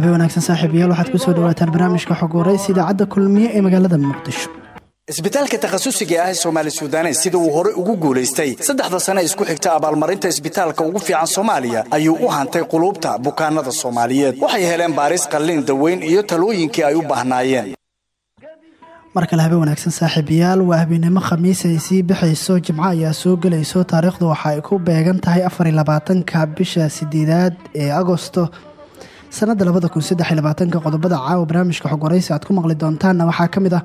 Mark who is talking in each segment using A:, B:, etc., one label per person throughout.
A: habe wanaagsan saaxiibayaal waxaad ku soo dhawaataan barnaamijka xog waraysi idaacadda kulmiye ee magaalada muqdisho.
B: Isbitaalka takhasusiga ah ee soomaali suudanes sida uu hore ugu guulaystay. Saddexda sane isku xigta abaalmarinta isbitaalka ugu fiican soomaaliya ayuu u hantay quluubta bukaanada soomaaliyeed. Waxay heleen baaris qallin daweyn iyo talooyinkii ay u baahnaayeen.
A: Mar kale habe wanaagsan saaxiibayaal waa habeenimo khamiis ay sii bixayso jimco ayaa soo gelayso taariikhdu waxa ay ku beegan tahay labaatanka bisha sideedaad ee agosto labaatanka qodobada caawa barnaamijka xog waraysi aad ku maqli doontaanna waxaa ka mid ah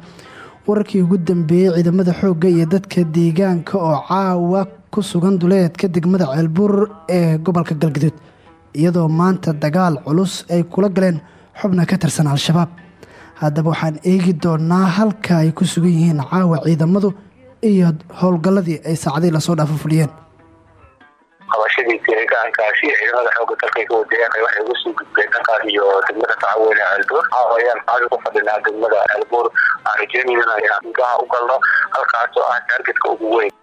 A: wararkii ugu dambeeyey ciidamada xoogga iyo dadka deegaanka oo caawa ku sugan duleedka degmada ceelbuur ee gobolka galgaduud iyadoo maanta dagaal culus ay kula galeen xubna ka tirsan al-shabaab. Haddaba waxaan eegi doonaa halka ay ku sugan yihiin caawa ciidamadu iyo howlgalladii ay saacadii la soo dhaafo fuliyeen
C: qabashadii deegaankaasi ciidamada xooga dalka ka wadayeen waxay uga soo gudbeen dhankaas iyo degmada tacaweyne ceelbuur ayaan qaadi ku fadhinaa degmada ceelbuur aan rajeynayna inaan u galno halkaas oo ah taargetka ugu weyn.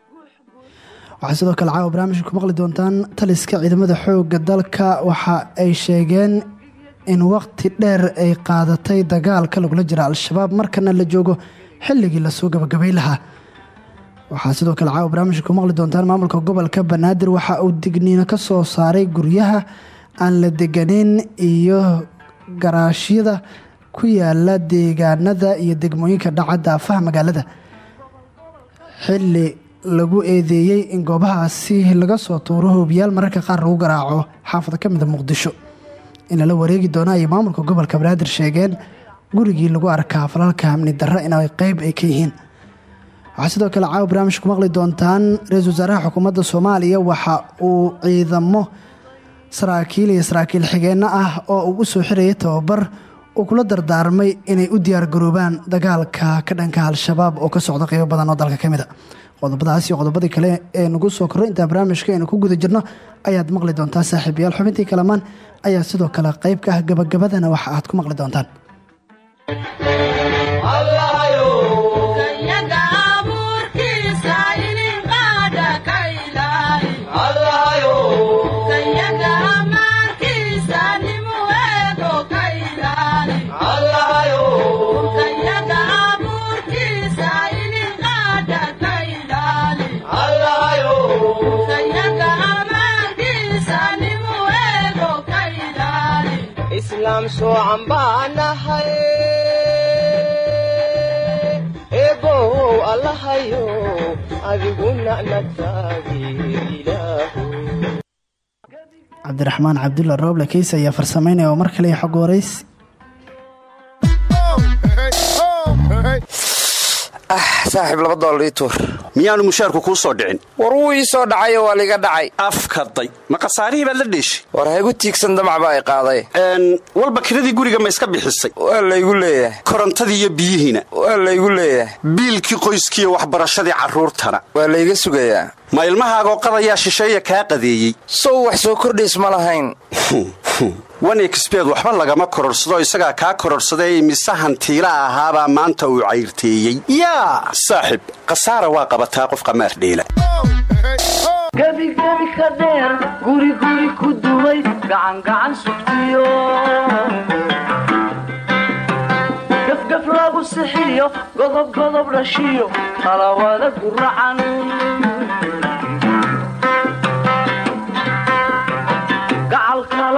A: Waxaa sidoo kale caawa barnaamijka ku maqli doontaan taliska ciidamada xooga dalka. Waxa ay sheegeen in waqti dheer ay qaadatay dagaalka lagula jira al-shabaab markana la joogo xilligii la soo gabagabay lahaa waxaa sidoo kale caawa barnaamijka ku maqli doontaan maamulka gobolka banaadir. Waxa uu digniino ka soo saaray guryaha aan la deganeyn iyo garaashyada ku yaalla deegaanada iyo degmooyinka dhaca daafaha magaalada xilli lagu eedeeyey in goobahaasi laga soo tuuro hoobiyaal mararka qaar lagu garaaco. Xaafada ka mida muqdisho. In lala wareegi doono ayay maamulka gobolka banaadir sheegeen. Gurigii lagu arkaa falalka amni darro inay qeyb ay ka yihiin waxaa sidoo kale caawa barnaamij ku maqli doontaan ra'iisul wasaaraha xukuumadda soomaaliya. Waxa uu ciidamo saraakiil iyo saraakiil xigeenno ah oo uu u soo xirayay tababar uu kula dardaarmay inay u diyaargaroobaan dagaalka ka dhanka al-shabaab oo ka socda qeybo badan oo dalka ka mid a qodobadaas iyo qodobadii kale ee nagu soo korro intaa barnaamijka aynu ku guda jirno ayaad maqli doontaa saaxiibayaal xubintii kalamaan ayaa sidoo kale qayb ka ah gabagabadana waxa aad ku maqli doontaan
D: islaam soocan baanahay eebow allahayo adiguna nagtaageilaahu
A: cabdiraxmaan cabdulla rooble keys ayaa farsamaynaya oo mar kale xog warays
E: saaxiib laba doolar ii tuur.
B: Miyaanu mushaarku kuu soo dhicin?
E: War wuu ii soo dhacayo waa liiga dhacay.
B: Afkaday ma khasaarihii baad la dheeshay
E: war haygu tiigsan damac baa i qaaday.
B: Walba kiradii guriga ma iska bixisay.
E: Waa laygu leeyahay.
B: Korontadii iyo biyihiina
E: waa laygu leeyahay.
B: Biilkii qoyskiiyo waxbarashadii carruurtana.
E: Waa layga sugayaa.
B: Ma ilmahaagoo qadayaa shisheeya kaa qadeeyey.
E: Sow wax soo kordhays ma lahayn
B: wanexbed waxba lagama kororhsado isagaa kaa kororhsaday mise hantiila ahaabaa maanta uu cayrteeyey. Yaa! Saaxib khasaara waa qabataa qof qamaar dheela.
F: Gebigebi ka dheer guri guri ku duway gacangacan sugtiyo. Gafgaf lagu sixiyo godob godob dhashiyo qalawada guracan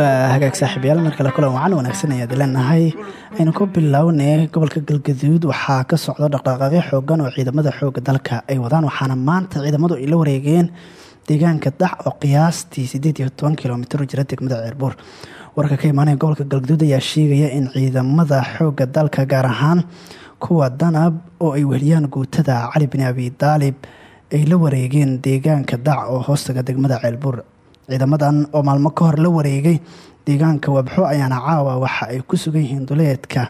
A: hagaag saaxiibayaal mar kale kulan wacan wanaagsan ayaad leenahay. Aynu ku bilownay gobolka galgaduud waxaa ka socda dhaqdhaqaaqyo xoogan oo ciidamada xooga dalka ay wadaan waxaana maanta ciidamadu ay la wareegeen deegaanka dax oo qiyaastii sideed iyo toban jira degmada ceerbuur warka ka imaanaya gobolka galgaduud ayaa sheegaya in ciidamada xooga dalka gaar ahaan kuwa danab oo ay weheliyaan guutada cali bin abi daalib ay la wareegeen deegaanka dac oo hoostaga degmada ceelbuur ciidamadan oo maalmo ka hor la wareegay deegaanka wabxo ayaana caawa waxa ay ku sugan yihiin duleedka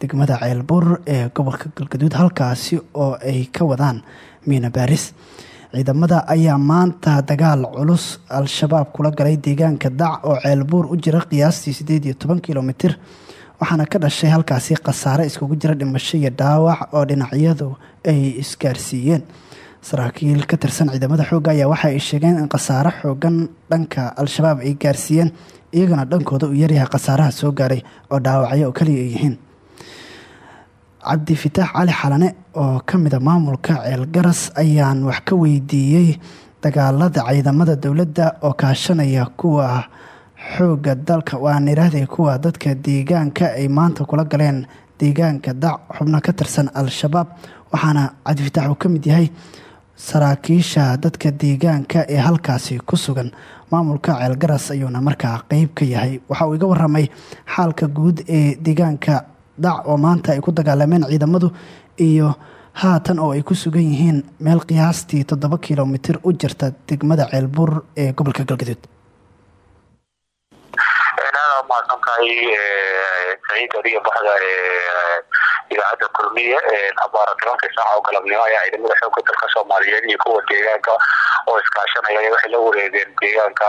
A: degmada ceelbuur ee gobolka galgaduud halkaasi oo ay ka wadaan miina baaris. Ciidamada ayaa maanta dagaal culus al-shabaab kula galay deegaanka dac oo ceelbuur u jira qiyaastii sideed iyo toban kilomitir waxaana ka dhashay halkaasi khasaare iskugu jira dhimasho iyo dhaawac oo dhinacyadu ay isgaarsiiyeen saraakiil ka tirsan ciidamada xoogga ayaa waxa ay sheegeen in khasaare xoogan dhanka al-shabaab ay gaarsiiyeen iyagana dhankooda uu yaryahay khasaaraha soo gaaray oo dhaawacyo oo kaliya ay yihiin. Cabdifitaax cali xalane oo ka mida maamulka ceelgaras ayaan wax ka weydiiyey dagaalada ciidamada dowladda oo kaashanaya kuwa xooga dalka. Waan iraahday kuwa dadka deegaanka ay maanta kula galeen deegaanka dac xubno ka tirsan al-shabaab. Waxaana cabdifitaax uu ka mid yahay saraakiisha dadka deegaanka ee halkaasi ku sugan. Maamulka ceelgaras ayuuna markaa qeyb ka yahay. Waxa uu iga waramay xaalka guud ee deegaanka. Dac oo maanta ay ku dagaalameen ciidamadu iyo haatan oo ay ku sugan yihiin meel qiyaastii toddoba kilomitir u jirta degmada ceelbuur ee gobolka galgaduud
C: idaacadda kulmiye abaara tobanka saaca oo galabnimo ayaa ciidamada xoogga dalka soomaaliyeed iyo kuwa deegaanka oo iskaashanaya waxay la wareegeen deegaanka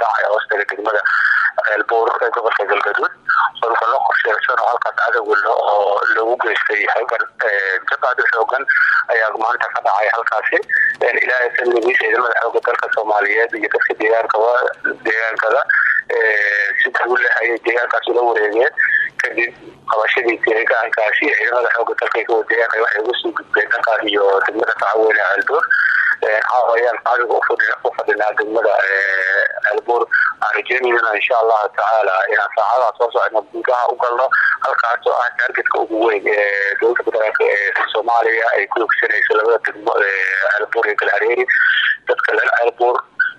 C: dac ee hoostaga degmada ceelbuur ee gobolka galgaduud solka loo qorsheysan oo halkaas cadowga oo lagu geystay jab aad u xoogan ayaa maanta ka dhacay halkaasi. Ilaahay sanadiis ciidamada xoogga dalka soomaaliyeed iyo dadka deegaankaba deegaankada si guul leh ayay deegaankaas ula wareegeen. Kadib qabashadii deegaankaasi ciidamada xoogga dalka kuwa deegaanka waxay uga soo gudbeen dhankaas iyo degmada tacaweyne ceelbuur ayaan qaadiga u fadhinaa degmada ceelbuur aan rajeynayna insha allahu tacaala inaan saacadaha soo socno gudaha u galno halkaas oo ah taargetka ugu weyn ee dowladda federaalk ee soomaaliya ay ku hogsanayso labada degmo ceelbuur iyo galhareeri dadka reer ceelbuur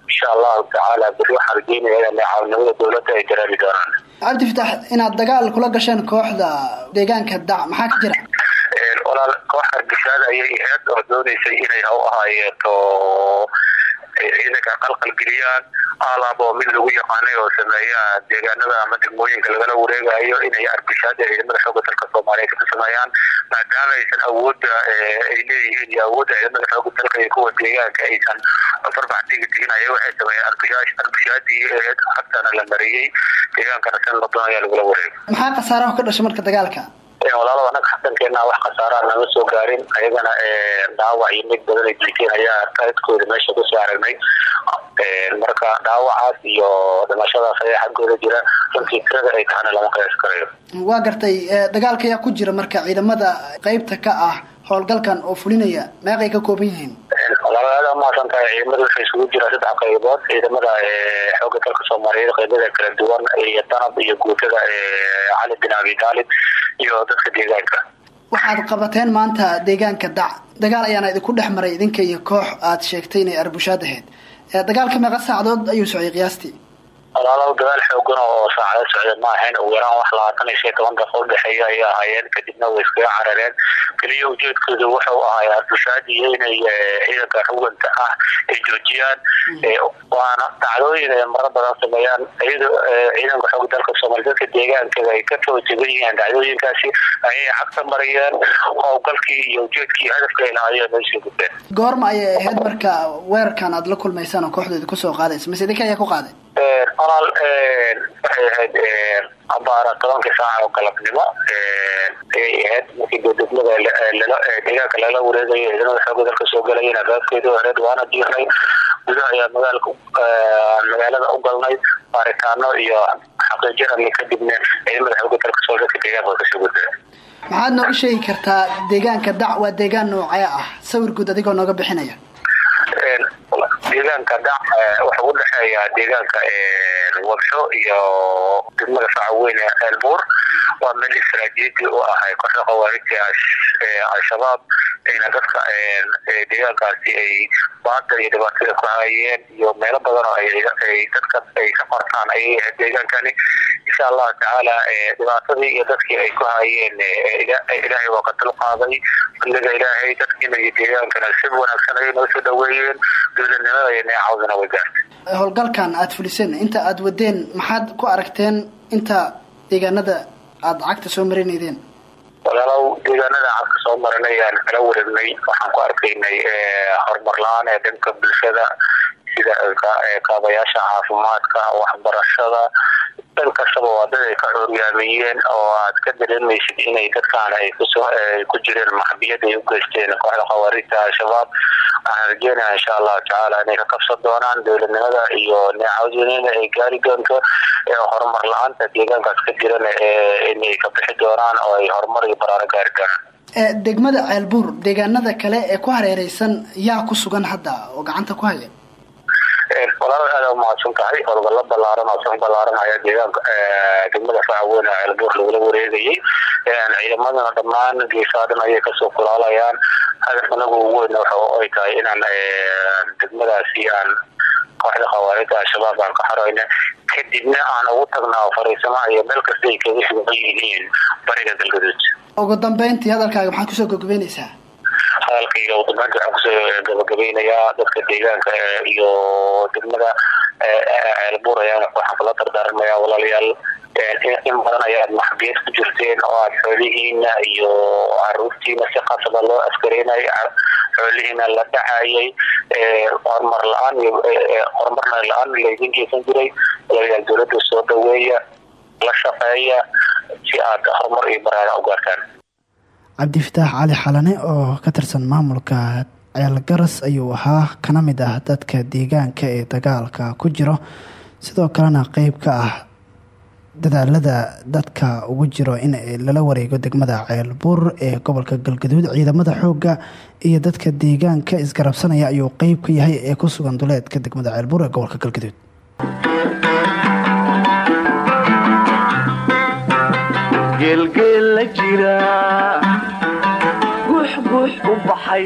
C: insha allahu tacaala beri waxaan rajeynaya in caawinimada dowladda ay dareemi doonaan.
A: Cabdifitaax inaad dagaal kula gasheen kooxda deegaanka dac maxaa ka jira?
C: Walaal koox ayay ahayd oo dooneysay inay ha u ahaayeeto ciidanka qalqalgeliyaan alaab oo mid lagu yaqaanay oo sameeya deegaanada ama degmooyinka lagala wareegayo inay arbishaada ciidamada xooga dalka soomaaliyeed ka sameeyaan maadaama aysan awoodda ay leeyihiin iyo awoodda ciidamada xooga dalka iyo kuwa deegaanka aysan farbax digi diginaya waxay sameeyeen arbishaadii ahayd hagtana la mariyey deegaankana san la doonaya lagula wareego.
A: Maxaa khasaaraha ka dhashay marka dagaalka
C: walaalada anaga xasankeena wax khasaaraha nama soo gaarin ayagana dhaawac iyo mid badan ay jiiteen ayaa taadkooda meesha ku soo aragnay marka dhaawacaas iyo dhimashadaas ayaa xaggooda jira runtii tirada ay tahana lama qiyaas karayo.
A: Waa gartay dagaalka ayaa ku jira marka ciidamada qeybta ka ah howlgalkan oo fulinaya meeqay ka kooban yihiin.
C: Walaalaada umahadsan tahay ciidamada waxay isugu jiraa saddex qaybood. Ciidamada xooga dalka soomaaliyeed qaybada kala duwan iyo danab iyo guutada cali bin abi taalib iyo dadka deegaanka.
A: Waxaad qabateen maanta deegaanka dac. Dagaal ayaana idinku dhex maray idinka iyo koox aad sheegtay inay arbushaad ahayd dagaalka meeqa saacadood ayuu socday qiyaastii
C: walaalow dagaal xoogan oo saacado socda ma ahayn. Ugu yaraan wax labaatan iyo shan toban daqiiqo udhexeeya ayay ahaayeen kadibna way iskaga carareen. Keliya ujeedkoodu wuxuu ahay arbushaad iyo inay ciidanka xuganta ah ay joojiyaan waana dhacdooyin ay maro badan sameeyaan. Iyado ciidanka xoog dalka soomaaliya dadka deegaankeeda ay ka jegan yihiin dhacdooyinkaasi ayay cagta mariyeen howlgalkii iyo ujeedkii hadafka ay lahaayeen ay soo gudbeen.
A: Goorma ayay ahayd marka weerarkan aad la kulmaysaan oo kooxdeeda ku soo qaadaysa mise idinka ayaa ku qaaday
C: walaal waxay ahayd abaara tobanka saaca oo galabnimo. Ayay ahayd markii degmada deegaanka lala wareegayo ciidamada xooga dalka soo galayeen albaabkeeda horeed waana diirnay. Gudaha ayaa magaalka magaalada u galnay baaritaano iyo xaqiijinani kadibna ciidamada xooga dalka soo dadka deegaanka ka soo gudbeen
A: maxaad nooga sheegi kartaa deegaanka dac waa deegaan noocee ah? Sawir guud adigoo nooga bixinaya
C: deegaanka dac wuxuu u dhexeeyaa deegaanka wabsho iyo degmada facaweyne eelbuur waa meel istaraatiiji u ahay kooxda khawaarijta al-shabaab ayna dadka deegaankaasi ay baada iyo dhibaatada ku hayeen iyo meelo badan oo dadka ay ka qortaan ayay deegaankani. Insha allahu tacaala dhibaatadii iyo dadkii ay ku hayeen ilaahay waa ka dulqaaday fadliga ilaahay dadkiina iyo deegaankana si wanaagsan ayay noo soo dhaweeyeen dowladnimada iyo neecaawdana way gaartay.
A: Howlgalkan aada fuliseen inta aada wadeen maxaad ku aragteen inta deegaanada aada cagta soo marinaydeen
C: walaalow deegaanada cagka soo marinay aan kala wareegnay waxaan ku arkaynay horumar la'aan ee dhanka bulshada sida kaabayaasha caafimaadka waxbarashada dhan kastaba waa dad ay ka xooryaamiyeen oo aad ka dareemaysid inay dadkaana ay ku jireen maxbiyad ay u geysteen kooxda khawaarijta al-shabaab waxaan rajeynaya insha allahu tacaala inay ka kabsan doonaan dowladnimada iyo neecawdinina ay gaari doonto horumar la'aanta deegaankaas ka jiran inay ka bixi doonaan oo ay horumar iyo baraaro gaari doonaan
A: degmada ceelbuur deegaanada kale ee ku hareereysan yaa ku sugan hadda oo gacanta ku haya
C: walaal aada umahadsan tahay howlgallo ballaaran oo san ballaaran ayaa deegaanka degmada facaweyne ceelbuur lagula wareegayay. Ciidamadana dhammaan geesaha dhan ayay ka soo kulaalayaan. Hadaf anagu ugu weyn waxa ay tahay inaan degmadaasi aan kooxda khawaarijda al-shabaab aan ka xoreyna kadibna aan ugu tagnaa fariisamaha iyo meel kasta ay kaga sugan yihiin bariga galgaduud.
A: Ugu dambeyntii hadalkaaga maxaad ku soo gogobeenaysaa
C: hadalkayga ugu dambeynta waxaan ku soo gabagabeynayaa dadka deegaanka iyo degmada ceelbuur ayaan waxaan kula dardaarmayaa walaalayaal. In badan ayaad maxbiyad ku jirteen oo aad xoolihiina iyo caruurtiina si qasaba loo askareynay xoolihiina la dhacayay. Horumar la'aan horumarna la'aan laydin geysan jiray. Walaalayaal dowladda soo dhaweeya la shaqeeya si aad horumar iyo baraara u gaartaan
A: cabdifataax cali xalane oo ka tirsan maamulka ceelgaras ayuu ahaa kana mid ah dadka deegaanka ee dagaalka ku jiro. Sidoo kalena qeyb ka ah dadaalada dadka ugu jiro in lala wareego degmada ceelbuur ee gobolka galgaduud ciidamada xoogga iyo dadka deegaanka isgarabsanaya ayuu qeyb ka yahay ee ku sugan duleedka degmada ceelbuur ee gobolka galgaduud.
F: Geelgeel la jira u baxay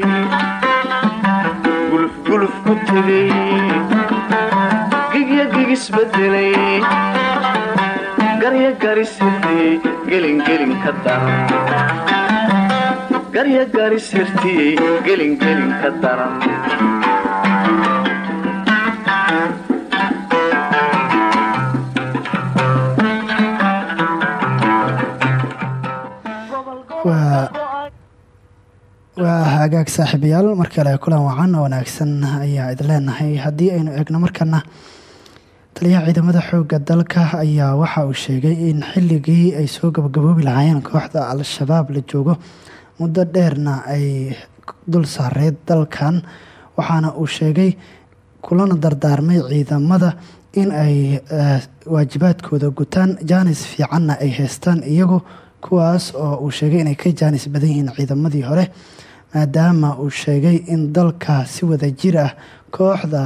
F: gulufguluf ku tegay gigya gigisbedelay garya garisirtiyey gelingelin ka daran garya garisirtiyey gelingelin ka daran
A: waa hagaag saaxiibayaal markale kulan wacan oo wanaagsan ayaa idin leenahay. Haddii aynu eegno markana taliyaha ciidamada xooga dalka ayaa waxa uu sheegay in xilligii ay soo gabagaboobi lahaayeen kooxda al-shabaab la joogo muddo dheerna ay dul saareyd dalkan. Waxaana uu sheegay kulana dardaarmay ciidamada in ay waajibaadkooda gutaan jaanis fiicanna ay haystaan iyagu kuwaas oo uu sheegay inay ka jaanis badan yihiin ciidamadii hore maadaama uu sheegay in dalka si wada jir ah kooxda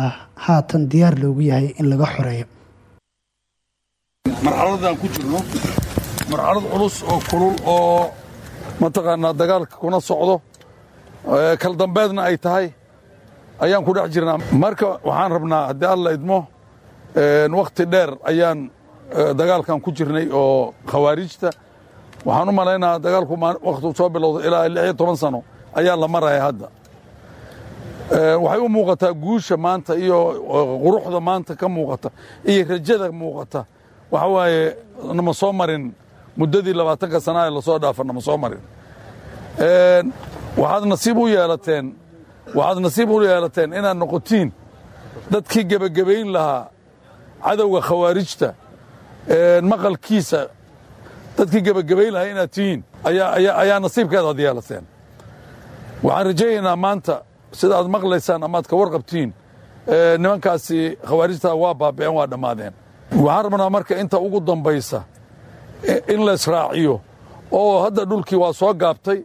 A: haatan diyaar loogu yahay in laga xoreeyo.
G: Marxaladaan ku jirno marxalad culus oo kulul oo mataqaanaa dagaalka kuna socdo kal dambeedna ay tahay ayaan ku dhex jirnaa. Marka waxaan rabnaa haddii alla idmo wakhti dheer ayaan dagaalkan ku jirnay oo khawaarijta. Waxaan u malaynahaa dagaalku wakhtu soo bilowday ilaa lix iyo toban sano ayaa la maraya hadda. Waxay u muuqataa guusha maanta iyo quruxda maanta ka muuqata iyo rajada muuqata. Waxa waaye nama soo marin muddadii labaatanka sanaa ee la soo dhaafa nama soo marin. Waxaad nasiib u yeelateen waxaad nasiib u yeelateen inaad noqotiin dadkii gebagabayn lahaa cadowga khawaarijta maqalkiisa. Dadkii gebagabayn lahaa inaad tihiin ayaa nasiibkeeda ad yeelateen waxaan rajaynaynaa maanta sida aad maqlaysaan ama aad ka warqabtiin nimankaasi khawaarijta waa baaba'een waa dhammaadeen. Waxaan rabnaa marka inta ugu dambaysa in laysraaciyo oo hadda dhulkii waa soo gaabtay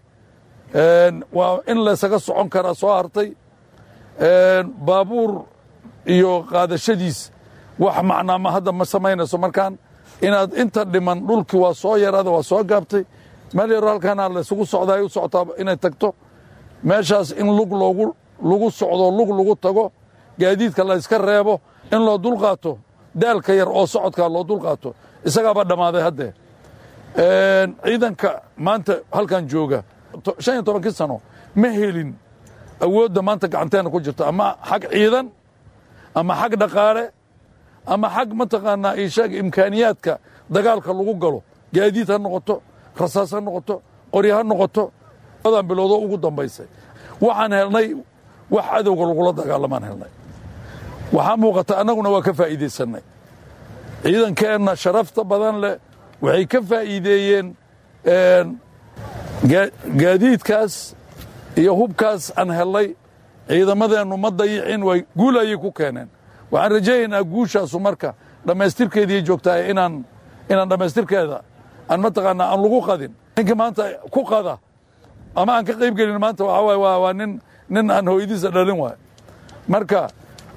G: waa in laysaga socon karaa soo hartay baabuur iyo qaadashadiis. Wax macnaama hadda ma samaynayso markaan inaad inta dhiman dhulkii waa soo yaraada waa soo gaabtay meel yaro halkaana laysugu socdaay u socotaa inay tagto meeshaas in lug loogu lagu socdo lug lagu tago gaadiidka la yska reebo in loo dulqaato daalka yar oo socodkaa loo dulqaato isagaaba dhammaaday haddee ciidanka maanta halkan jooga shan iyo tobankii sano ma helin awoodda maanta gacanteena ku jirto ama xag ciidan ama xag dhaqaale ama xag mataqaanaa ishaag imkaaniyaadka dagaalka lagu galo gaadiid ha noqoto rasaas ha noqoto qoryo ha noqoto adan bilowdo ugu dambaysay. Waxaan helnay wax cadowga lagula dagaalamaan helnay. Waxaa muuqata annaguna waa ka faa'iidaysannay ciidankeenna sharafta badan leh waxay ka faa'iideeyeen gaadiidkaas iyo hubkaas aan hellay ciidamadeennu ma dayicin way guul ayay ku keeneen. Waxaan rajaynaynaa guushaasu marka. Dhammaystirkeediiy joogtaa inaan dhammaystirkeeda aan mataqaanaa aan lagu qadin. Ninkii maanta ku qada ama aan ka qayb gelin maanta waxaa waay waa nin nin aan hooyadiisa dhalin waay marka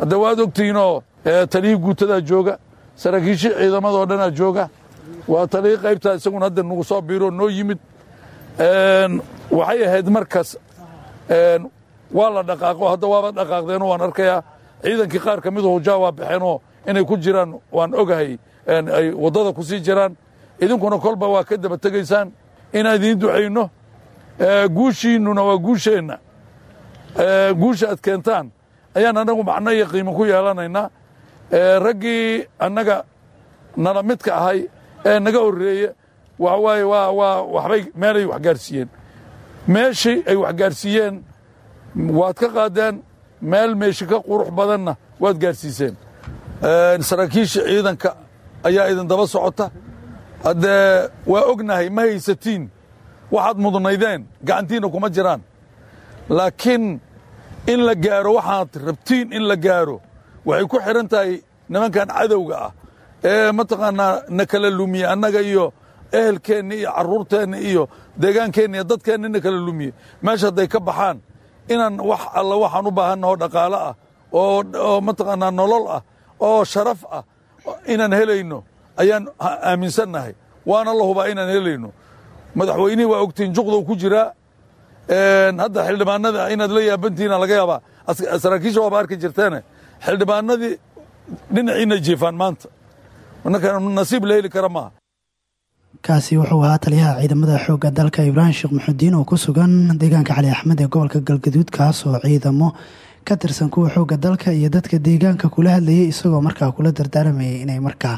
G: hadda waad ogtihiinoo taliyii guutadaa jooga saraakiishii ciidamadoo dhanaa jooga waa taliyii qaybtaa isaguna hadda nagu soo biiroo noo yimid waxay ahayd markas waa la dhaqaaqo hadda waaba dhaqaaqdeenoo waan arkayaa ciidankii qaar ka midu hujaa waa baxeenoo inay ku jiraan waan ogahay ay waddada ku jiraan. Idinkuna kolba waa ka daba tegaysaan inaan idiin ducayno guushiinnuna waa guusheenna guusha aad keentaan ayaan annagu macno iyo qiimo ku yeelanaynaa? Raggii annaga nala midka ahay ee naga horreeye waxa waaye waa waa waxbay meelay wax gaarsiiyeen. Meeshii ay wax gaarsiiyeen waad ka qaadeen meel meeshi ka qurux badanna waad gaarsiiseen. Saraakiisha ciidanka ayaa idin daba socota. Haddee waa ognahay ma haysatiin waxaad mudnaydeen gacantiinna kuma jiraan. Laakiin in la gaaro waxaad rabtiin in la gaaro. Waxay ku xidhan tahay nimankan cadowga ah ee mataqaanaa na kala lumiye annaga iyo ehelkeenna iyo carruurteenna iyo deegaankeenna iyo dadkeenna na kala lumiye. Meesha hadday ka baxaan inaan wax alla waxaan u baahannaho dhaqaalo ah oo mataqaanaa nolol ah oo sharaf ah inaan helayno ayaan aaminsannahay. Waana la hubaa inaan helayno madaxweynihii waa ogtiin juqdow ku jiraa hadda xildhibaanada inaad la yaabantihiina laga yaabaa. Saraakiisha waaba arki jirteene xildhibaanadii dhinaciina jiifaan maanta. Nasiib la heli kara maaha.
A: Kaasi wuxuu ahaa taliyaha ciidamada xoogga dalka ibraahim sheekh muxudiin oo ku sugan deegaanka cali axmed ee gobolka galgaduud kaas oo ciidamo ka tirsan kuwa xoogga dalka iyo dadka deegaanka kula hadlayay isagoo markaa kula dardaaramayay inay markaa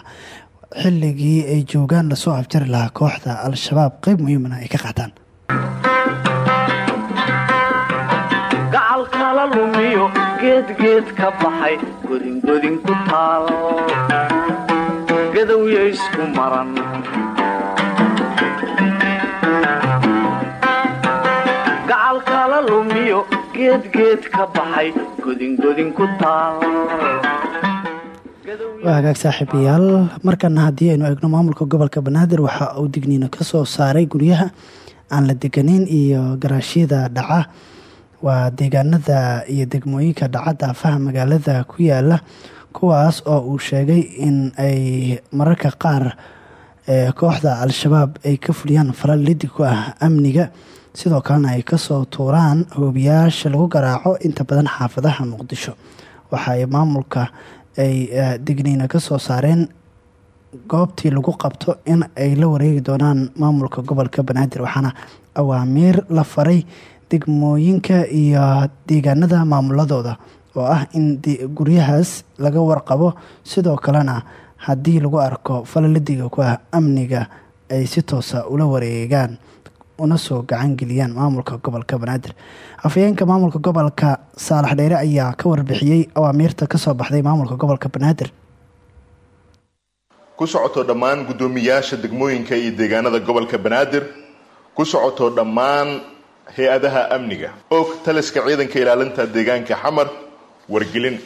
A: xilligii ay joogaan la soo afjari lahaa kooxda al-shabaab qeyb muhiimana ay ka qaataan.
F: Gacalkala lumiyo geedgeed ka baxay godingodin ku taal gadowya isku maran. Gacalkala lumiyo geedgeed ka baxay godingodin ku taal
A: waa hagaag saaxiibayaal. Markana haddii aynu eegno maamulka gobolka banaadir waxa uu digniino ka soo saaray guryaha aan la deganeyn iyo garaashyada dhaca. Waa deegaanada iyo degmooyinka dhaca daafaha magaalada ku yaalla kuwaas oo uu sheegay in ay mararka qaar kooxda al-shabaab ay ka fuliyaan falal lidi ku ah amniga. Sidoo kalena ay ka soo tuuraan hoobiyaasha lagu garaaco inta badan xaafadaha muqdisho. Waxa ay maamulka ay digniina ka soo saareen goobtii lagu qabto in ay la wareegi doonaan maamulka gobolka banaadir waxaana awaamiir la faray degmooyinka iyo deegaanada maamuladooda oo ah in guryahaas laga warqabo. Sidoo kalena haddii lagu arko falaladiga ku ah amniga ay si toosa ula wareegaan una soo gacan geliyaan maamulka gobolka banaadir. Afhayeenka maamulka gobolka saalax dheere ayaa ka warbixiyey awaamiirta ka soo baxday maamulka gobolka banaadir.
H: Ku socoto dhammaan guddoomiyaasha degmooyinka iyo deegaanada gobolka banaadir ku socoto dhammaan hay'adaha amniga. Og taliska ciidanka ilaalinta deegaanka xamar wargelin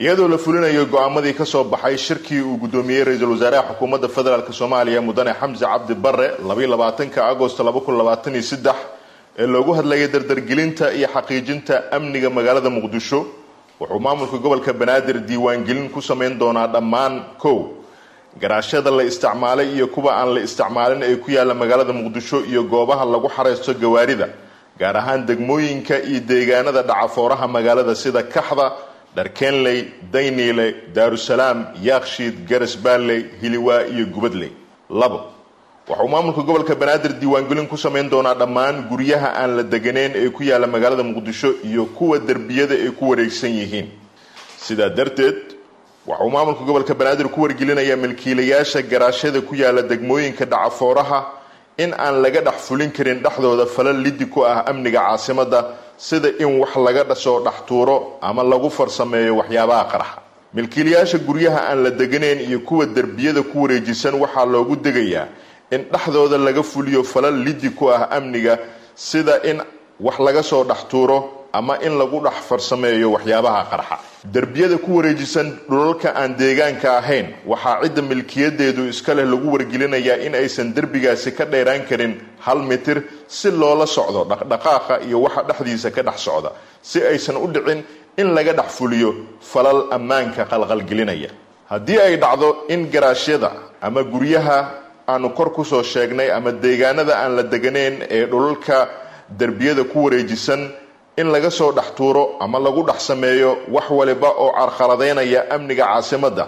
H: iyadoo la fulinayo go'aamadii ka soo baxay shirkii uu guddoomiyey ra'iisul wasaaraha xukuumadda federaalk soomaaliya mudane xamse cabdi bare labaatanka agost ee loogu hadlayay dardargelinta iyo xaqiijinta amniga magaalada muqdisho. Wuxuu maamulka gobolka banaadir diiwaangelin ku samayn doonaa dhammaan kow. Garaashada la isticmaalay iyo kuwa aan la isticmaalin ee ku yaalla magaalada muqdisho iyo goobaha lagu xaraysto gawaarida gaar ahaan degmooyinka iyo deegaanada dhacafooraha magaalada sida kaxda dharkeenley dayniile daarusalaam yaakshiid garas baalley hiliwaa iyo gubadley. Labo waxauu maamulka gobolka banaadir diiwaangelin ku samayn doonaa dhammaan guryaha aan la deganeyn ee ku yaalla magaalada muqdisho iyo kuwa derbiyada ay ku wareegsan yihiin. Sidaa darteed waxauu maamulka gobolka banaadir ku wargelinayaa milkiilayaasha garaashada ku yaalla degmooyinka dhacafooraha in aan laga dhex fulin karin dhexdooda falal lidi ku ah amniga caasimadda sida in wax laga dhasoo dhex tuuro ama lagu farsameeyo waxyaabaha qarxa milkiilayaasha guryaha aan la deganeyn iyo kuwa derbiyada ku wareejisan waxaa loogu degayaa in dhexdooda laga fuliyo falal lidi ku ah amniga sida in wax laga soo dhex tuuro ama in lagu dhex farsameeyo waxyaabaha qarxa derbiyada ku wareejisan dhulalka aan deegaanka ahayn waxaa cidda milkiyadeedu iska leh lagu wargelinayaa in aysan derbigaasi ka dheeraan karin hal mitir si loola socdo dhaqdhaqaaqa iyo waxa dhexdiisa ka dhex socda si aysan u dhicin in laga dhex fuliyo falal ammaanka qalqalgelinaya haddii ay dhacdo in garaashyada ama guryaha aanu kor ku soo sheegnay ama deegaanada aan la deganeyn ee dhulalka derbiyada ku wareejisan in laga soo dhex tuuro ama lagu dhex sameeyo wax waliba oo carqaladeynaya amniga caasimadda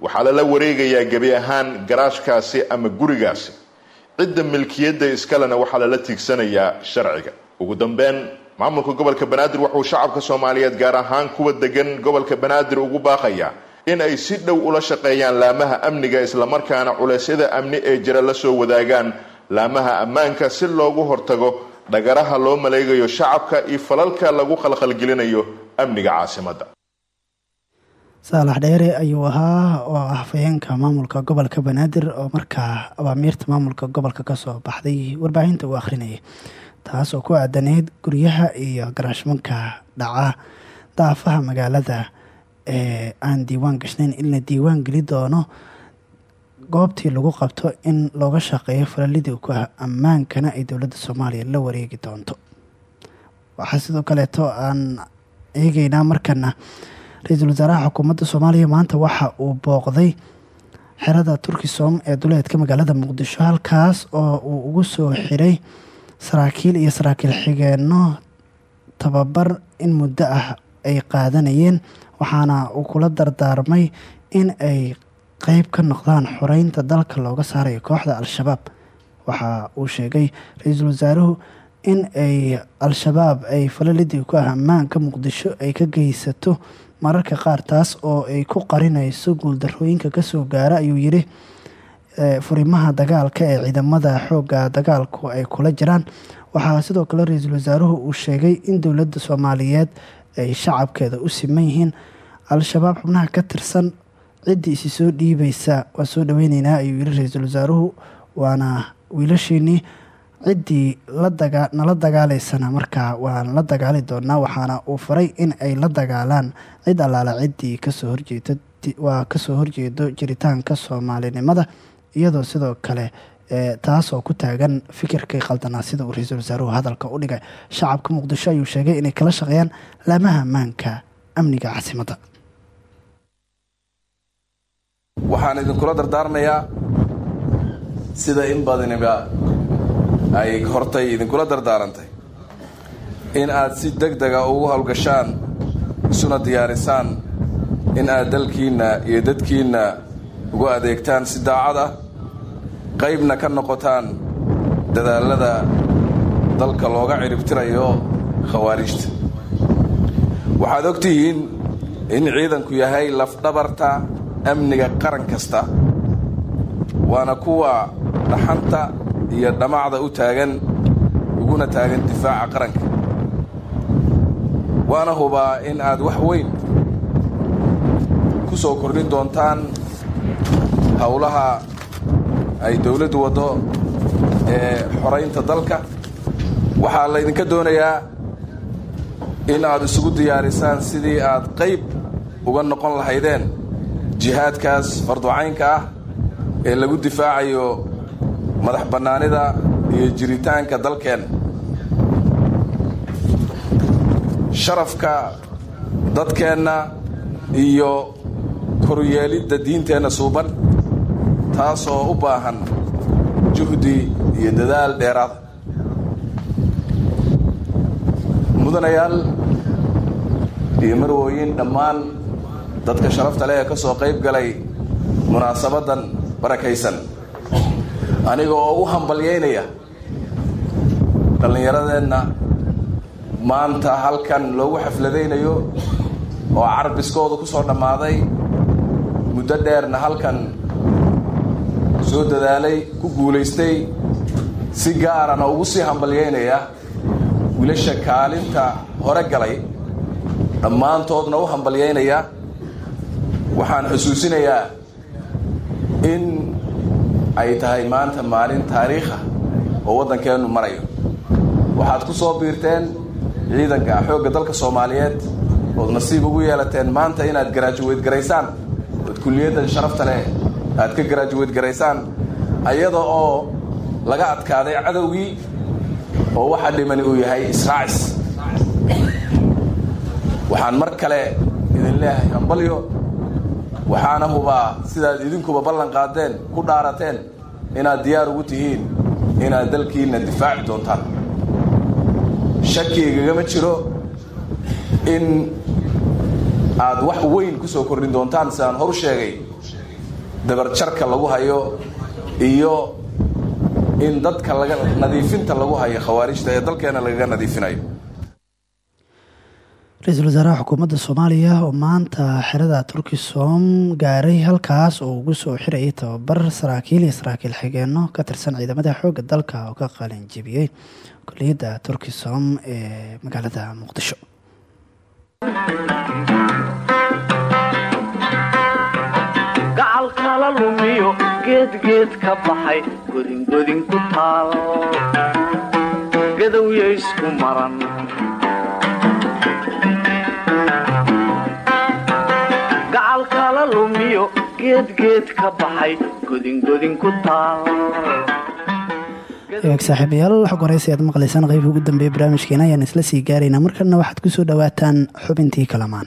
H: waxaa lala wareegayaa gebi ahaan garaashkaasi ama gurigaasi. Cidda milkiyadda iskalena waxaa lala tiigsanayaa sharciga. Ugu dambeyn maamulka gobolka banaadir wuxuu shacabka soomaaliyeed gaar ahaan kuwa degan gobolka banaadir ugu baaqayaa in ay si dhow ula shaqeeyaan laamaha amniga islamarkaana culeysyada amni ee jira la soo wadaagaan laamaha ammaanka si loogu hortago dhagaraha loo maleegayo shacabka iyo falalka lagu khalkhalgelinayo amniga caasimadda
A: saalax dheere ayuu ahaa oo ah hafayeenka maamulka gobolka banaadir oo markaa abaamiirta maamulka gobolka ka soo baxday warbaahinta uu akhrinayay taas oo ku aadaneyd guryaha iyo garaashmanka dhaca daafaha magaalada ee aan diiwaan gashnayn in la diiwaan geli doono goobtii lagu qabto in looga shaqeeyo falalidii ku ah ammaankana ay dowladda soomaaliya la wareegi doonto. Waxaa sidoo kaleeto aan eegeynaa markana ra'iisul wasaaraha xukuumadda soomaaliya maanta waxa uu booqday xerada turkisom ee duleedka magaalada muqdisho halkaas oo uu ugu soo xiray saraakiil iyo saraakiil xigeenno tababar in muddo ah ay qaadanayeen waxaana uu kula dardaarmay in ay qeyb ka noqdaan xoreynta dalka looga saarayo kooxda al-shabaab. Waxa uu sheegay ra'iisul wasaaruhu in ay al-shabaab ay falalidii ku ah ammaanka muqdisho ay ka geysato mararka qaar taas oo ay ku qarinayso guuldarooyinka ka soo gaara ayuu yiri furimaha dagaalka ee ciidamada xooga dagaalku ay kula jiraan. Waxaa sidoo kale ra'iisul wasaaruhu uu sheegay in dowladda soomaaliyeed ay shacabkeeda u siman yihiin al-shabaab xubnaha ka tirsan ciddii isi soo dhiibaysa. Waa soo dhaweyneynaa ayuu yiri ra'iisul wasaaruhu waana wiilashiinii ciddii nala dagaalaysana markaa waan la dagaali doonaa waxaana uu faray in ay la dagaalaan. Cid allaala ciddii ka soo waa ka soo horjeedo jiritaanka soomaalinimada iyadoo sidoo kale taasoo ku taagan fikirkay qaldanaa sida uu ra'iisul wasaaruhu hadalka u dhigay. Shacabka muqdisho ayuu sheegay inay kala shaqeeyaan laamaha ammaanka amniga caasimadda
I: waxaan idinkula dardaarmayaa sida in badaniba ay hortay idinkula dardaarantay. In aad si deg dega ugu howlgashaan isuna diyaarisaan in aad dalkiinna iyo dadkiinna ugu adeegtaan si daacad ah qaybna ka noqotaan dadaallada dalka looga ciribtirayo khawaarijta waxaad og tihiin in ciidanku yahay lafdhabarta amniga qaran kasta waana kuwa dhaxanta iyo dhamacda u taagan uguna taagan difaaca qaranka. Waana hubaa in aad wax weyn ku soo kordhin doontaan howlaha ay dowladdu waddo ee xoraynta dalka. Waxaa laydinka doonayaa in aad isugu diyaarisaan sidii aad qayb uga noqon lahaydeen jihaadkaas farducaynka ah ee lagu difaacayo madax bannaanida iyo jiritaanka dalkeen. Sharafka dadkeenna iyo koryeelidda diinteenna suuban taasoo u baahan juhdi iyo dadaal dheeraada mudanayaal iyo marwooyin dhammaan dadka sharafta leh ee ka soo qayb galay munaasabaddan barakaysan. Aniga oo u hambalyaynaya dhallinyaradeenna maanta halkan loogu xafladaynayo oo carbiskooda ku soo dhammaaday muddo dheerna halkan soo dadaalay ku guulaystay si gaarana ugu sii hambalyaynaya wiilasha kaalinta hore galay dhammaantoodna u hambalyaynaya waxaan xusuusinayaa in ay tahay maanta maalin taariikha oo waddankeennu marayo. Waxaad ku soo biirteen ciidanka xoogga dalka soomaaliyeed ood nasiib ugu yeelateen maanta inaad garaajuweyd garaysaan. Ood kulliyaddan sharafta leh aad ka garaajuweyd garaysaan ayada oo laga adkaaday cadowgii oo waxaa dhimani uu yahay israacis. Waxaan mar kale idin leeyahay hambalyo waxaana hubaa sidaad idinkuba ballan qaadeen ku dhaarateen inaad diyaar ugu tihiin inaad dalkiinna difaaci doontaan. Shakigagama jiro in aad wax weyn ku soo kordhin doontaan sidaan horu sheegay dabarjarka lagu hayo iyo in dadka laga nadiifinta lagu hayo khawaarijta ee dalkeena lagaga nadiifinayo
A: ra'iisul wasaaraha xukuumadda soomaaliya oo maanta xerada turkisom gaaray halkaas oo ugu soo xirayay tababar saraakiil iyo saraakiil xigeenno ka tirsan ciidamada xoogga dalka oo ka qalin jebiyey kuliyadda turkisom ee magaalada muqdisho.
F: Gacal kala lumiyo geedgeed ka baxay godingodin ku taal. Gadowya isku maran
A: eeg saaxiibayaal xog horeysi aad maqlaysaan qeybka ugu dambeeya barnaamijkeena ayaan isla sii gaaraynaa markana waxaad ku soo dhawaataan xubintii kalamaan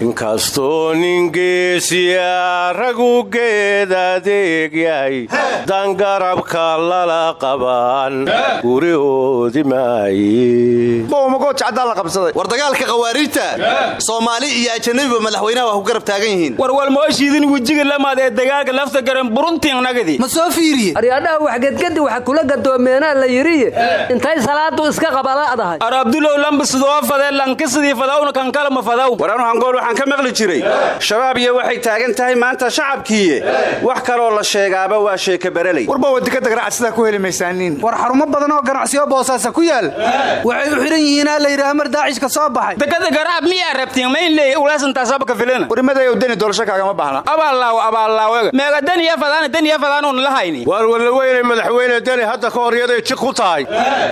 J: inkastoo nin geesiya ragu geed adeeg yahay dangarabka lala qabaan guri oodi maaye
K: war dagaalka khawaariijta soomaali iyo ajanabiba madaxweynaha waa ku garab taagan yihiin.
L: War walmooshiidin wejiga lamaad ee dagaalka lafta garan buruntiinnagadi
K: ma soo fiiriye?
M: Aryaadhaha waxgedgedi waxa kula gadoomeenaa la yidhiye intay salaadu iska qabala'dahay
L: ar abdulow lambisdoo fadee lankisidii fadawna kankalama fadaw.
N: Waranhangool waxaan ka maqli jiray. Shabaab iyo waxay taagan tahay maanta shacabkiiye. Wax kaloo la sheegaaba waa sheeka bereley
O: warba wadikada ganacsidaa ku heli
P: war xarumo badan oo ganacsiyo boosaasa ku yaal. Waxay u xidhan yihiinaa la yidhaha mar daacishka soo baxay.
L: Dekada garaab miyaa rabtiin maynleey ulaasantaasabaka filina
O: warmaday deni doorasho kaagama baahna.
L: Abaallaaw abaallaawaga meega daniya fadaana daniya fadaanuun la hayni
J: waar wallaweyne madaxweyne deni hadda ka hor yaday jiq ku tahay.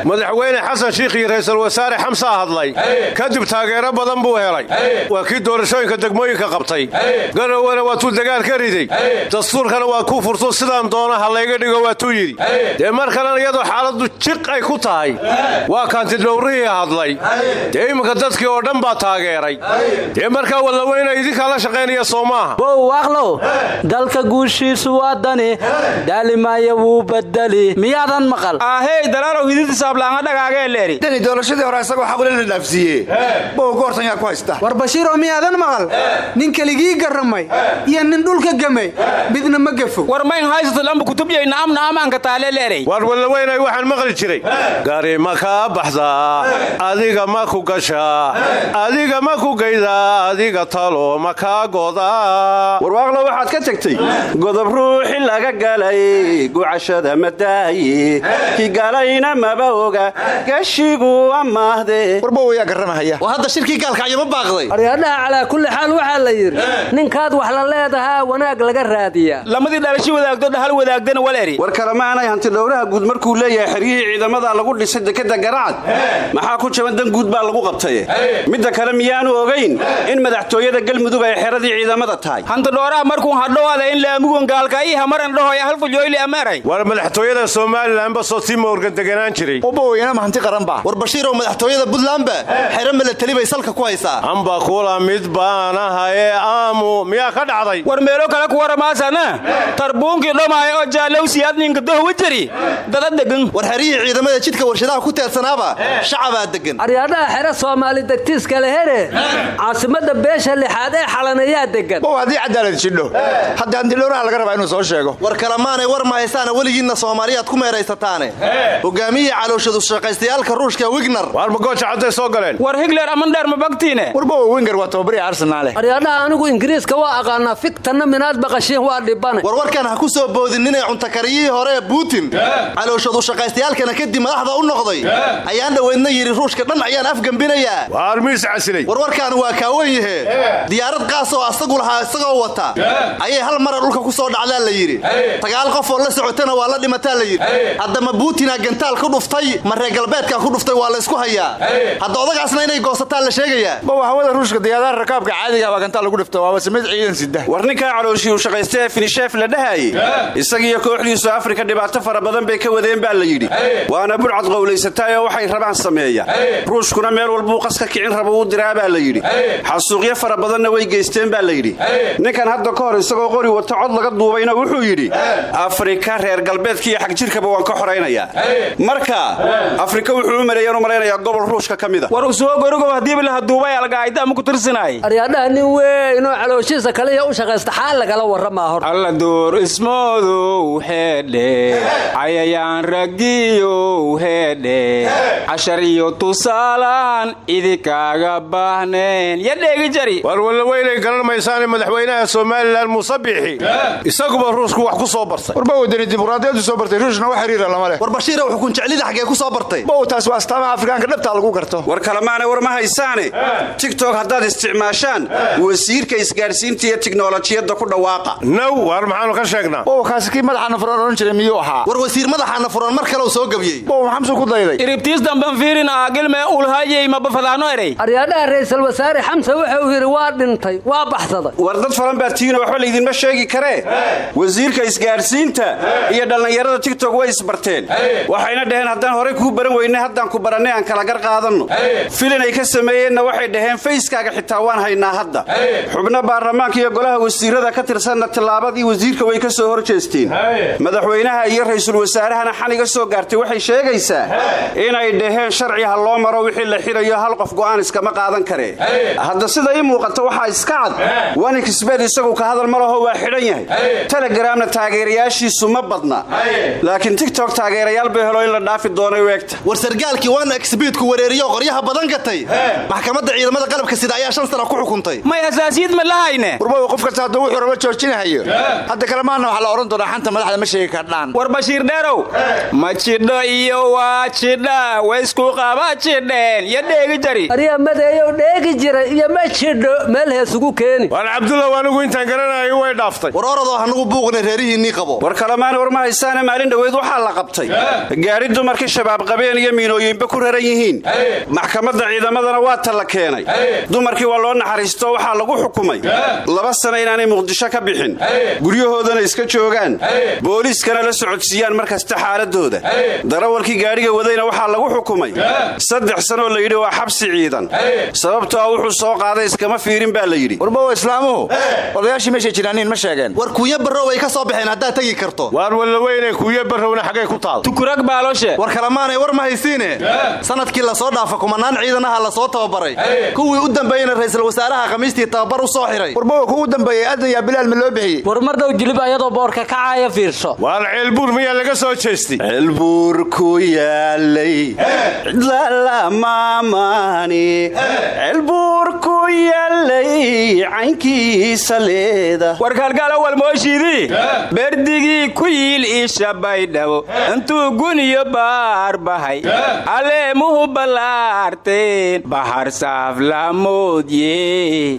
J: Madaxweyne xasan shiikh iyo ra'iisul wasaare xamsaa hadlay. Kadib taageero badan buu helay. Waa kii doorashooyinka degmooyinka qabtay. Garowana waa tuu dagaal ka riday. Dastuurkana waa kuu furto sidaan doona ha layga dhigo waa tuu yidhi. Dee mar kalena iyadoo xaaladdu jiq ay ku tahay waa kaantidhowrihii hadlay. Dee imminka dadkii oo dhan baa taageeray. Dee markaa wallaweyne idinkaa la shaqaynaya soo maaha.
L: Wow dalka guushiisu waa dani. Daalimaaya wuu badeli miyaadan maqal? Ahey dalaalow hididisaabla'aanga dhagaagee leeri
O: deni doorashadii hore isagoo xaqule la dhaafsiiye bow goortan yaa ku haysta.
P: War bashiiroo miyaadan waxaan maqal nin keligii garramay iyo nin dhulka gamay midna ma gafo
L: war mayn haysato lamba kutubyayna amna amaanka taaleeleerey
J: waar wallaweynay waxaan maqli jiray. Gari ma kaa baxdaa adiga ma ku gashaa adiga ma ku geydaa adiga talo ma kaa godaa
N: warwaaqlo waxaad ka tagtay godob ruuxi laga galay gucashada madaaye ki galayna maba oga gashigu amaahde.
O: Warbowayaa garramahaya.
K: Oo hadda shirkii gaalkacyo ma baaqday
M: calaa kulli xaal waxaa la yidhi ninkaad wax la leedahaa wanaag laga raadiyaa.
L: Lamadii dhalasho wadaagdo dhahal wadaagdana waleri
N: war kalemaanay hantidhowraha guud markuu leeyahay xeryihii ciidamada lagu dhisay dekeda garacad maxaa ku jaban dan guud baa lagu qabtaye? Midda kale miyaanu ogayn in madaxtooyada galmudug ay xeradii ciidamada tahay.
L: Hantidhooraha markuu hadhowaada in laamugon gaalkaiyo hamaran dhahoy halfujoyli ameeray
J: war madaxtooyada somalilanba soo sii moorgan deganaan jiray.
O: Ubaweyna mahanti qaranba
K: war bashiirow madaxtooyada buntlandba xero milatali bay salka ku haysaa
J: baanahaye aamu miyaa ka dhacday?
L: War meelo kale ku waramaasana tarbuunkii dhomaaya oo jaalowsiyaad ninka dohwa jari dada degan
K: war xeryihii ciidamada jidka warshadaha ku teedsanaaba shacabaa degan
M: aryaadhaha xero soomaali degtiiska lehere caasimada beesha lixaad ee xalanayaa degan
O: bow haddii cadaalad jidho. Hadda hantidhowraha laga rabaa inuu soo sheego.
K: War kalemaanay war ma haysaana weligiinna soomaaliyaad ku meeraysataane hogaamiyihii calooshadu shaqaystayaalka ruushka wigner.
J: Waar magooja cadday soo galeen?
L: War higler amandheer ma bagtiine
O: warbowa winger waa tababarihi arsenaale
M: aryaadhaha anigu ingiriiska waa aqaanaa figtanna minaad baqashiin waa dhibane
K: war warkan ha ku soo boodinninay cuntakariyihii hore ee buutin calooshadu shaqaystayaalkana kadib madaxda u noqday. Ayaan dhoweydna yidhi ruushka dhan ayaan afgembinayaa
J: waar miis casilay
K: war warkaan waa kaawan yahe diyaarad qaas oo asagu lahaa isagoo wata. Ayay hal mara dhulka ku soo dhacdaa la yidhi. Sagaal qof oo la socotana waa la dhimataa la yidhi. Haddama buutina gantaal ku dhuftay ma reer galbeedka ku dhuftay waa la ysku hayaa. Hadda odagaasna inay goosataa la sheegayaa
O: rakaabka caadiga baa gantaal lagu dhifta waaba samid ciidan sida
N: war ninkaa calooshii uu shaqaystay ee finisheef la dhahayey isagiiyo kooxdiisu afrika dhibaato fara badan bay ka wadeen baa la yidhi. Waana burcad qowlaysataay oo waxay rabaan sameeya. Ruushkuna meel walbuu qaska kicin raba uu diraa baa la yidhi. Xasuuqyo fara badanna way geysteen baa la yidhi. Ninkan hadda ka hor isagoo qori wata cod laga duubayna wuxuu yidhi afrika reer galbeedka iyo xagjirkaba waan ka xoraynayaa marka afrika wuxuu u maleeyaan u malaynayaa gobol ruushka ka mida
L: war u soo gorigow haddiiba la haduubay algaayda ama ku tirsanaay
M: aryaadhaha nin weyn oo calooshiisa kaliya u shaqaysta xaal lagala warramaa hor.
L: Alla door ismoodow heedhe cayayaan raggiyow heedhe cashar iyo tusaalaan idinkaaga dheegi jari.
J: Waar wallaweynay garan maysaane madaxweynaha somalilan muuse biixi isaguba ruushku wax ku soo bartay.
O: Warba wadani dimuqraadiyadu soo bartay ruushna wax xiriira lama leh.
K: War bashiirow xukunjeclida xaggee ku soo bartay.
O: Bow taas waa astaamaha afrikaanka dhabtaa lagu garto.
N: War kalemaana war ma haysaane. Tigtok haddaad isticmaashaan wasiirka isgaadhsiinta iyo tiknolojiyadda ku dhawaaqa.
J: Naw waar maxaanu ka sheegnaa?
O: Kaasi kii madaxaana furan odhan jiray miyuu ahaa?
K: War wasiir madaxaana furan mar kalew soo gebiyey
O: bow maxamsu ku dayday?
L: Iribtiis damban fiirin aagilme ulhayey mabafadaano erey
M: aryaadhaha ra'iisul wasaare xamse wuxuu yidhi waa dhintay waa baxsaday.
N: War dad falan baa tihiinoo waxba laydinma sheegi karee wasiirka isgaadhsiinta iyo dhallinyarada tigtok way isbarteen. Waxayna dhaheen haddaan horey kuu baran weynay haddaan ku barannay aan kala gar qaadanno filin ay ka sameeyeenna waxay dhaheen fayskaaga xitaa waan haynaa hadda. Xubno baarlamaanka iyo golaha wasiirada ka tirsanna tillaabadii wasiirka way ka soo hor jeesteen madaxweynaha iyo ra'iisul wasaarahana xaniga soo gaartay waxay sheegaysaa inay dhaheen sharci ha loo maro wixii la xidhayo hal qof go'aan iskama qaadan karee hadda sida ii muuqata waxaa iska cad. Wanikisbeed isagu ka hadal ma laho waa xidhan yahay. Telegramna taageerayaashiisu ma badna. Laakiin tigtok taageerayaal bay helo in la dhaafi doonay weegta
K: war sargaalkii waana exbiidku wareeriyo qoryaha badan gatay maxkamadda ciidamada qalabka sida ayaa shan sana ku xukuntay.
L: May asaasiyad ma lahayne
O: warbow qof kasta hadduu wuxuu raba joojinahayo hadda kalemaana waxaa la odhan doonaa xanta madaxda ma sheegi kardhaan
L: war bashiir dheerow ma jidho iyo waa jidha waysku qaba jidheen yo dheegi jari.
M: Aryaa madeeyow dheegi jiray iyo ma jidho meel heesugu keeni.
J: Waar cabdullaw anigu intaan garanayo way dhaaftay.
K: War oradoo hanugu buuqna reerihiinnii qabo.
N: War kalemaana war ma haysaane maalin dhoweyd waxaa la qabtay. Gaari dumarkii shabaab qabeen iyo miinooyinba ku raran yihiin. Maxkamadda ciidamadana waa talla keenay. Dumarkii waa loo naxariisto waxaa lagu xukumay. Laba sana inaanay muqdisho ka bixin. Guryahoodana iska joogaan. Booliiskana la socodsiiyaan mar kasta xaaladooda darawalkii gaadhiga wadayna waxaa lagu xukumay. Saddex sanoo la yidhi waa xabsi ciidan. Sababtoo ah wuxuu soo qaaday iskama fiirin baa la yidhi.
O: Warbow islaamuhu odayaashii meeshay jiraaniin ma sheegeen.
K: War kuuya barrow ay ka soo baxeen haddaad tegi karto.
J: Waar wallaweynay kuuya barrowna xaggay ku taal.
L: Tukurag baalooshe
K: war kalemaanay war ma haysiine. Sanadkii la soo dhaafa kumanaan ciidanaha la soo tababaray. Kuwii u dambeeyena ra'iisul wasaaraha khamiistii tababar u soo xiray. Warboga kugu dambeeyey adan yaa bilaal ma loo bixiyey.
M: War mar dhow jilib ayadoo boorka kacaya fiirso
J: waar ceelbuur miyaa laga soo jeestay?
K: Ceelbuur ku yaalay. Cidlalamaamaani ceelbuur ku yaalay caynkiisa leeda.
N: Warkalgala walmooshiidii berdigii ku yiil isha baydhabo intuu guniyo baar bahay. Aleemuhu ballaarteen. Bahar saaflamoodye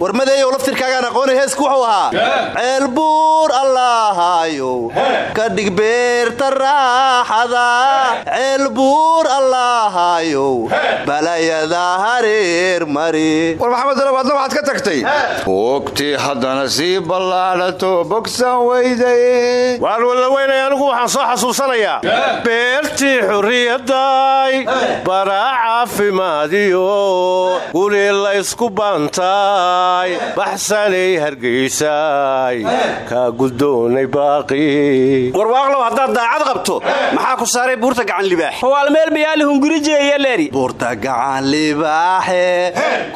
K: warmadeeyow laftirkaagaan aqoonay heesku wuxuu ahaa? Ceelbuur allaahayow ka dhig beerta raaxada. Ceelbuur allaahayow balayada hareer mari.
O: War maxamed dalow adna waxaad ka tagtay? Bogtii haddana sii ballaadhato bogsan weyday.
J: Waan walla weynay anigu waxaan soo xasuusanayaa. Beertii xurriyaday baraa caafimaadiyo guri laysku baantaay baxsanay hargaysay kaa guddoonay baaqi.
N: Warwaaqlow haddaad daacad qabto maxaa ku saaray buurta gacan libaax howaalmeel bayaali hungurijeeya leeri.
K: Buurta gacan libaaxe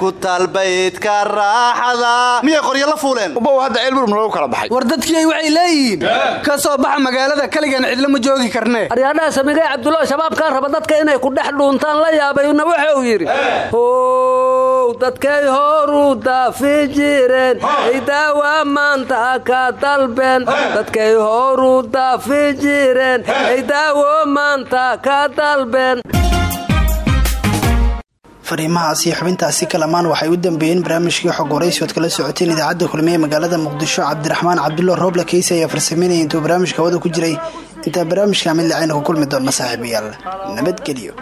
K: ku talbaydka raaxada. Miyay qoryo la fuuleen?
O: Ubow hadda ceelbuur ma loogu kala baxay.
P: War dadkii waxay leeyihiin ka soo baxa magaalada kaligan cidlo ma joogi karnee
M: aryaadhaha samigay cabdulla shabaabkaa raba dadka inay ku dhex dhuuntaan la yaabayna wuxuu yidhi how dadkay horu daafi jireen daawa maanta ka dalbeen dadkay horu daafi jireen daawo maanta ka dalbeen
A: fariimahaas iyo xubintaasi kalamaan waxay u dambeeyeen barnaamijkii xog waraysi ood kala socoteen idaacadda kulmiye magaalada muqdisho cabdiraxmaan cabdulla rooble keyse ayaa farsameynaya intuu barnaamijka hawada ku jiray. Intaa barnaamijka mid lacayna ku kulmi doonna saaxiibayaal. Nabadgelyo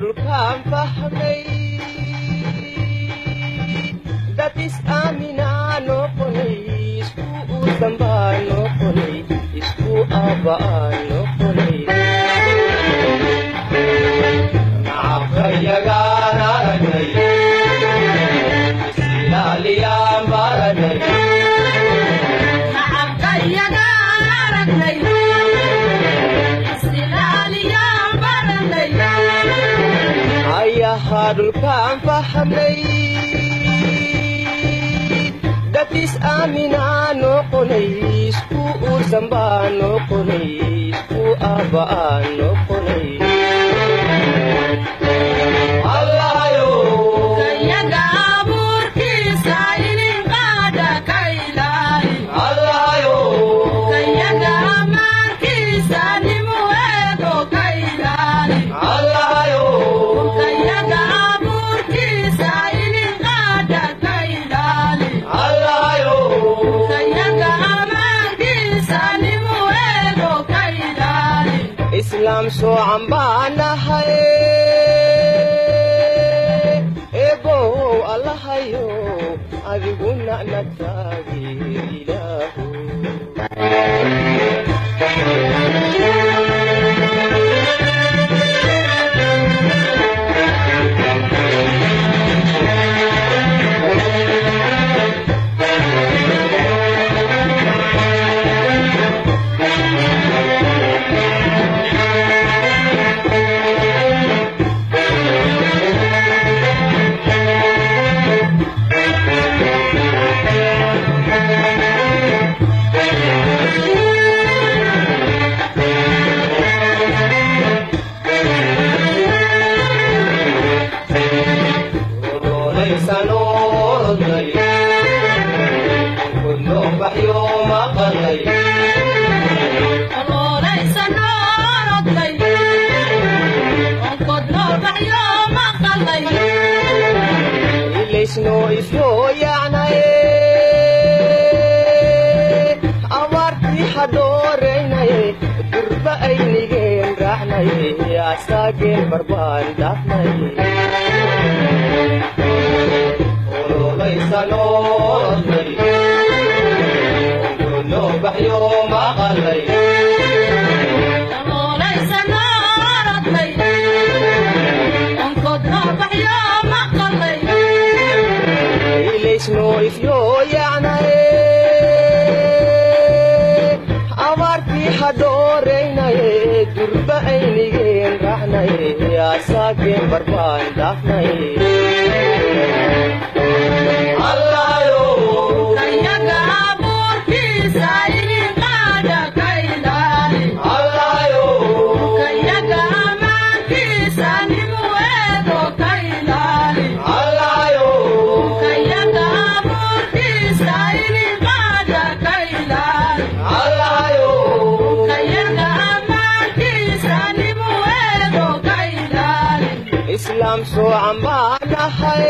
D: dhulkaan fahmay dad is-aaminaa noqonay isku uudambaa noqonay isku aabba'aa noqonay dhulkaan fahmay dad is-aaminaa noqonay isku uursanbaa noqonay isku aabba'aa noqonay islaam adiguna nagtaagi ilaahu abaartii hadhooraynaye durba aynigeen raacnaye asaageen barbaan dhaafnaye soocan e baan ahay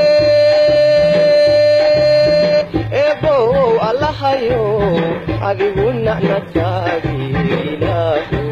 D: eebbowow allahayo adiguna na taagi ilaahu